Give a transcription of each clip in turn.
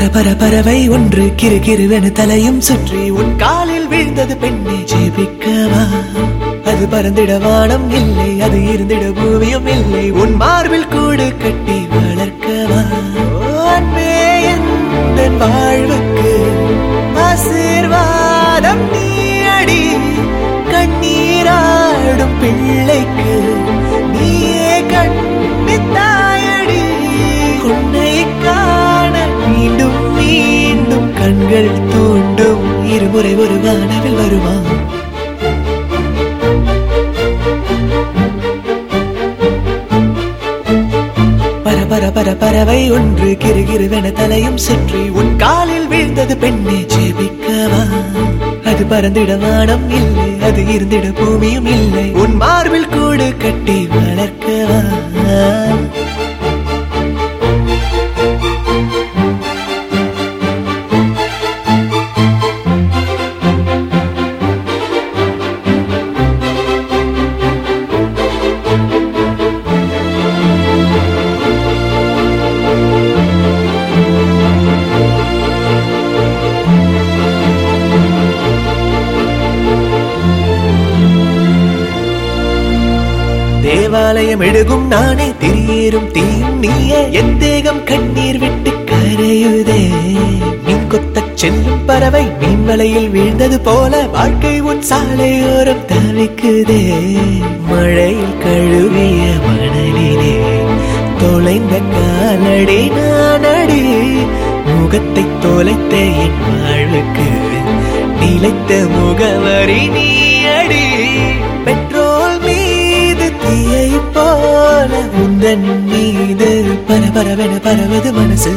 பறவை ஒன்று கிரு கிருவென தலையும் சுற்றி உன் காலில் வீழ்ந்தது பெண்ணே ஜெபிக்கவா? அது பறந்திட வானம் இல்லை அது இருந்திட பூமியும் இல்லை உன் மார்பில் கூடு கட்டி வளர்க்கவா? ஓ, அன்பே எந்தன் கண்கள் தூண்டும். இருமுறை ஒரு வானவில் வருமா? பர பர பர பறவை ஒன்று கிருகிருவென தலையும் சுற்றி உன் காலில் வீழ்ந்தது பெண்ணே ஜெபிக்கவா? அது பறந்திட வானம் இல்லை அது இருந்திட பூமியும் இல்லை. உன் மார்பில் கூடு கட்டி வளர்க்கவா? தேவாலயம் எழுகும் நானே திரியேறும் தீயும் நீயே. என் தேகம் கண்ணீர் விட்டு கரையுதே. மீன் கொத்த செல்லும் பறவை மீன் வலையில் வீழ்ந்தது போல வாழ்க்கை உன் சாலையோரம் தவிக்குதே. மழையில் கழுவிய மணலிலே தொலைந்த காலடி நானடி. முகத்தை தொலைத்த என் வாழ்வுக்கு நிலைத்த முகவரி நீ அடி. போல உந்தன் மீது பரபரவென பரவது மனசு.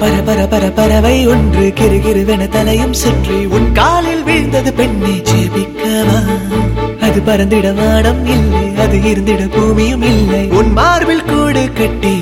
பரபர பர பறவை ஒன்று கிரு கிருவென தலையும் சுற்றி உன் காலில் வீழ்ந்தது பெண்ணை ஜெபிக்கவா? அது பறந்திட வானம் இல்லை அது இருந்திட பூமியும் இல்லை. உன் மார்பில் கூடு கட்டி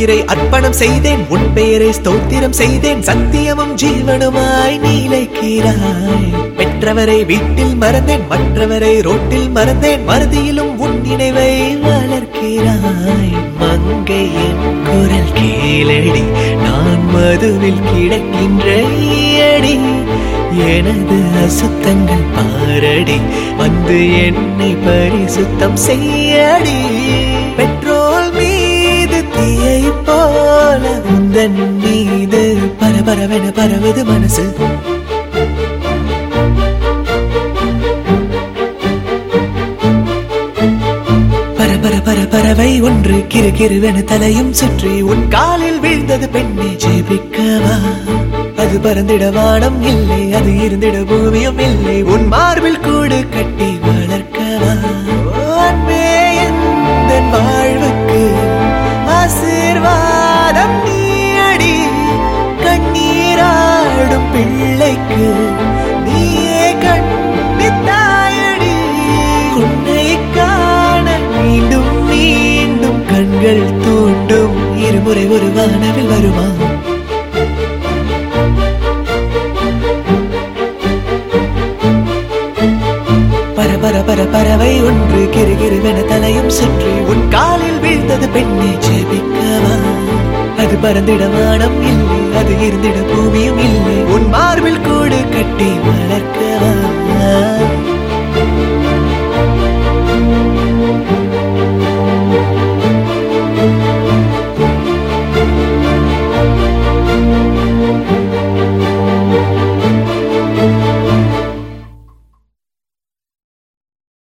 உயிரை அர்ப்பணம் செய்தேன் உன் பெயரை ஸ்தோத்திரம் செய்தேன் சத்தியமும் ஜீவனுமாய் நீலைக்கிறாய் பெற்றவரை வீட்டில் மறந்தேன் மற்றவரை ரோட்டில் மறந்தேன் மறதியிலும் உன் நினைவை வளர்க்கிறாய். மங்கை என் குரல் கேளடி நான் மதுவில் கிடக்கின்ற ஈயடி. எனது அசுத்தங்கள் பாரடி வந்து என்னை பரிசுத்தம் செய்யடி. பெற்ற போல உந்தன் மீது பரபரவென பரவது மனசு. பர பர ஒன்று கிரு கிருவென தலையும் சுற்றி உன் காலில் வீழ்ந்தது பெண்ணை ஜெபிக்கவா. அது பறந்திட வானம் இல்லை அது இருந்திட பூமியும் இல்லை. உன் மார்பில் கூடு கட்டி வளர்க்க முறை ஒரு வானவில் வருமா? பர பர பர பறவை ஒன்று கிரு கிருவென தலையும் சுற்றி உன் காலில் வீழ்ந்தது பெண்ணே ஜெபிக்கவா? அது பறந்திட வானம் இல்லை அது இருந்திட பூமியும் இல்லை. உன் மார்பில்